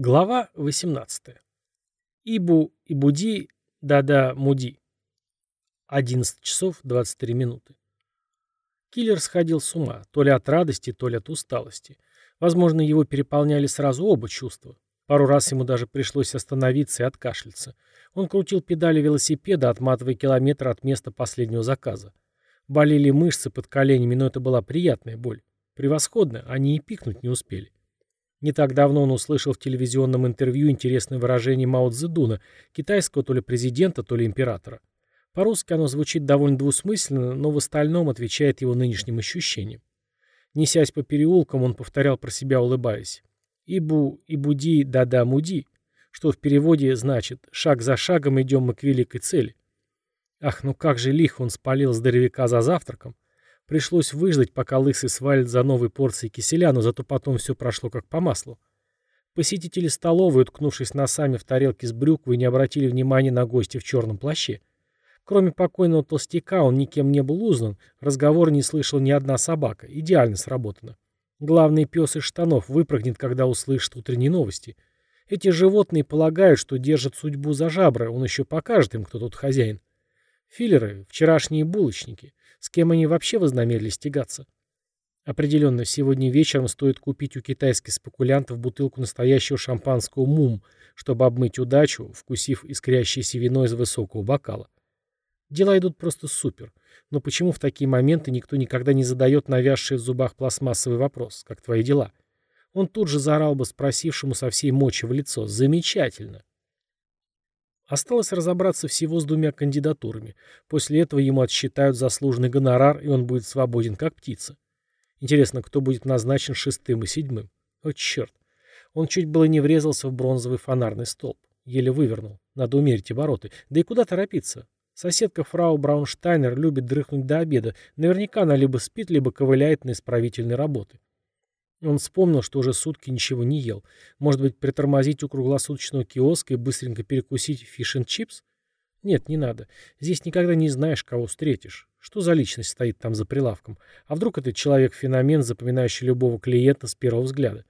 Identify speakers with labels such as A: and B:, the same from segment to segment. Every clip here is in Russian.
A: Глава 18. Ибу и Буди, да-да, Муди. 11 часов 23 минуты. Киллер сходил с ума, то ли от радости, то ли от усталости. Возможно, его переполняли сразу оба чувства. Пару раз ему даже пришлось остановиться и откашляться. Он крутил педали велосипеда, отматывая километр от места последнего заказа. Болели мышцы под коленями, но это была приятная боль. Превосходно, они и пикнуть не успели. Не так давно он услышал в телевизионном интервью интересное выражение Мао Цзэдуна, китайского то ли президента, то ли императора. По-русски оно звучит довольно двусмысленно, но в остальном отвечает его нынешним ощущениям. Несясь по переулкам, он повторял про себя, улыбаясь. «Ибу, ибуди, да-да, муди», что в переводе значит «шаг за шагом идем мы к великой цели». Ах, ну как же лихо он спалил здоровяка за завтраком. Пришлось выждать, пока лысый свалит за новой порцией киселя, но зато потом все прошло как по маслу. Посетители столовой, уткнувшись носами в тарелке с брюквой, не обратили внимания на гостя в черном плаще. Кроме покойного толстяка, он никем не был узнан, разговор не слышал ни одна собака. Идеально сработано. Главный пес из штанов выпрыгнет, когда услышит утренние новости. Эти животные полагают, что держат судьбу за жабры, он еще покажет им, кто тут хозяин. Филлеры — вчерашние булочники. С кем они вообще вознамерились тягаться? Определенно, сегодня вечером стоит купить у китайских спекулянтов бутылку настоящего шампанского мум, чтобы обмыть удачу, вкусив искрящееся вино из высокого бокала. Дела идут просто супер. Но почему в такие моменты никто никогда не задает навязший в зубах пластмассовый вопрос, как твои дела? Он тут же заорал бы спросившему со всей мочи в лицо. Замечательно. Осталось разобраться всего с двумя кандидатурами. После этого ему отсчитают заслуженный гонорар, и он будет свободен, как птица. Интересно, кто будет назначен шестым и седьмым? О, черт. Он чуть было не врезался в бронзовый фонарный столб. Еле вывернул. Надо умерить обороты. Да и куда торопиться? Соседка фрау Браунштайнер любит дрыхнуть до обеда. Наверняка она либо спит, либо ковыляет на исправительной работы. Он вспомнил, что уже сутки ничего не ел. Может быть, притормозить у круглосуточного киоска и быстренько перекусить fish-n-chips? Нет, не надо. Здесь никогда не знаешь, кого встретишь. Что за личность стоит там за прилавком? А вдруг это человек-феномен, запоминающий любого клиента с первого взгляда?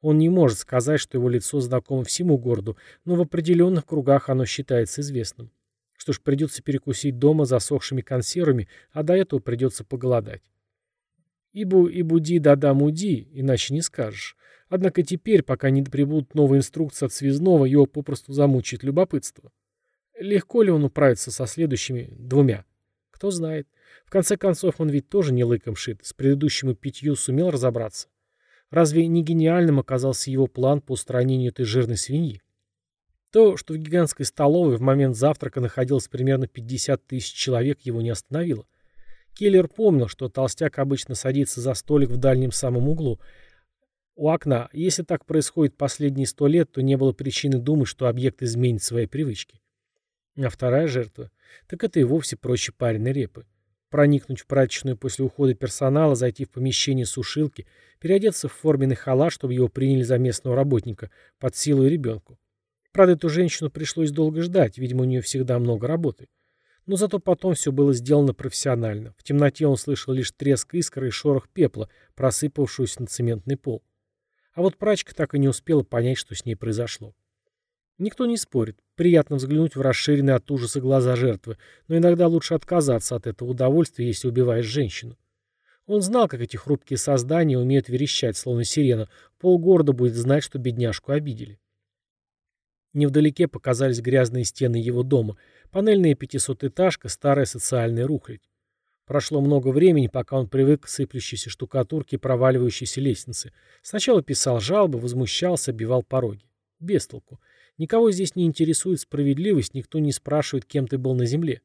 A: Он не может сказать, что его лицо знакомо всему городу, но в определенных кругах оно считается известным. Что ж, придется перекусить дома засохшими консервами, а до этого придется поголодать. Ибу и буди да-да муди, иначе не скажешь. Однако теперь, пока не прибудут новые инструкции от связного, его попросту замучит любопытство. Легко ли он управится со следующими двумя? Кто знает. В конце концов, он ведь тоже не лыком шит, с предыдущими пятью сумел разобраться. Разве не гениальным оказался его план по устранению этой жирной свиньи? То, что в гигантской столовой в момент завтрака находилось примерно 50 тысяч человек, его не остановило. Келлер помнил, что толстяк обычно садится за столик в дальнем самом углу, у окна. Если так происходит последние сто лет, то не было причины думать, что объект изменит свои привычки. А вторая жертва? Так это и вовсе проще пареной репы. Проникнуть в прачечную после ухода персонала, зайти в помещение сушилки, переодеться в форменный халат, чтобы его приняли за местного работника, под силу и ребенку. Правда, эту женщину пришлось долго ждать, видимо, у нее всегда много работы. Но зато потом все было сделано профессионально. В темноте он слышал лишь треск искры и шорох пепла, просыпавшуюся на цементный пол. А вот прачка так и не успела понять, что с ней произошло. Никто не спорит. Приятно взглянуть в расширенные от ужаса глаза жертвы, но иногда лучше отказаться от этого удовольствия, если убиваешь женщину. Он знал, как эти хрупкие создания умеют верещать, словно сирена. Полгорода будет знать, что бедняжку обидели. Невдалеке показались грязные стены его дома, панельная пятисотэтажка, старая социальная рухлядь. Прошло много времени, пока он привык к сыплющейся штукатурке и проваливающейся лестнице. Сначала писал жалобы, возмущался, бивал пороги. Без толку. Никого здесь не интересует справедливость, никто не спрашивает, кем ты был на земле.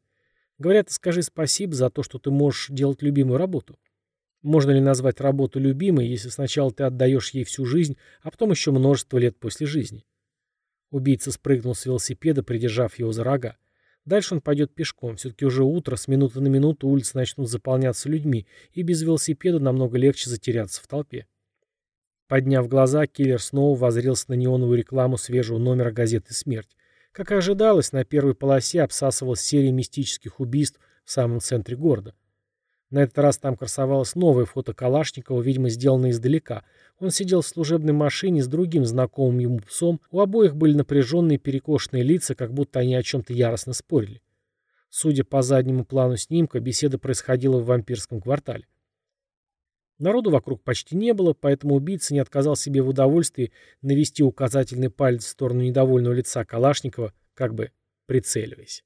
A: Говорят, скажи спасибо за то, что ты можешь делать любимую работу. Можно ли назвать работу любимой, если сначала ты отдаешь ей всю жизнь, а потом еще множество лет после жизни? Убийца спрыгнул с велосипеда, придержав его за рога. Дальше он пойдет пешком. Все-таки уже утро, с минуты на минуту улицы начнут заполняться людьми, и без велосипеда намного легче затеряться в толпе. Подняв глаза, киллер снова возрился на неоновую рекламу свежего номера газеты «Смерть». Как и ожидалось, на первой полосе обсасывалась серия мистических убийств в самом центре города. На этот раз там красовалось новое фото Калашникова, видимо, сделанное издалека. Он сидел в служебной машине с другим знакомым ему псом. У обоих были напряженные перекошенные лица, как будто они о чем-то яростно спорили. Судя по заднему плану снимка, беседа происходила в вампирском квартале. Народу вокруг почти не было, поэтому убийца не отказал себе в удовольствии навести указательный палец в сторону недовольного лица Калашникова, как бы прицеливаясь.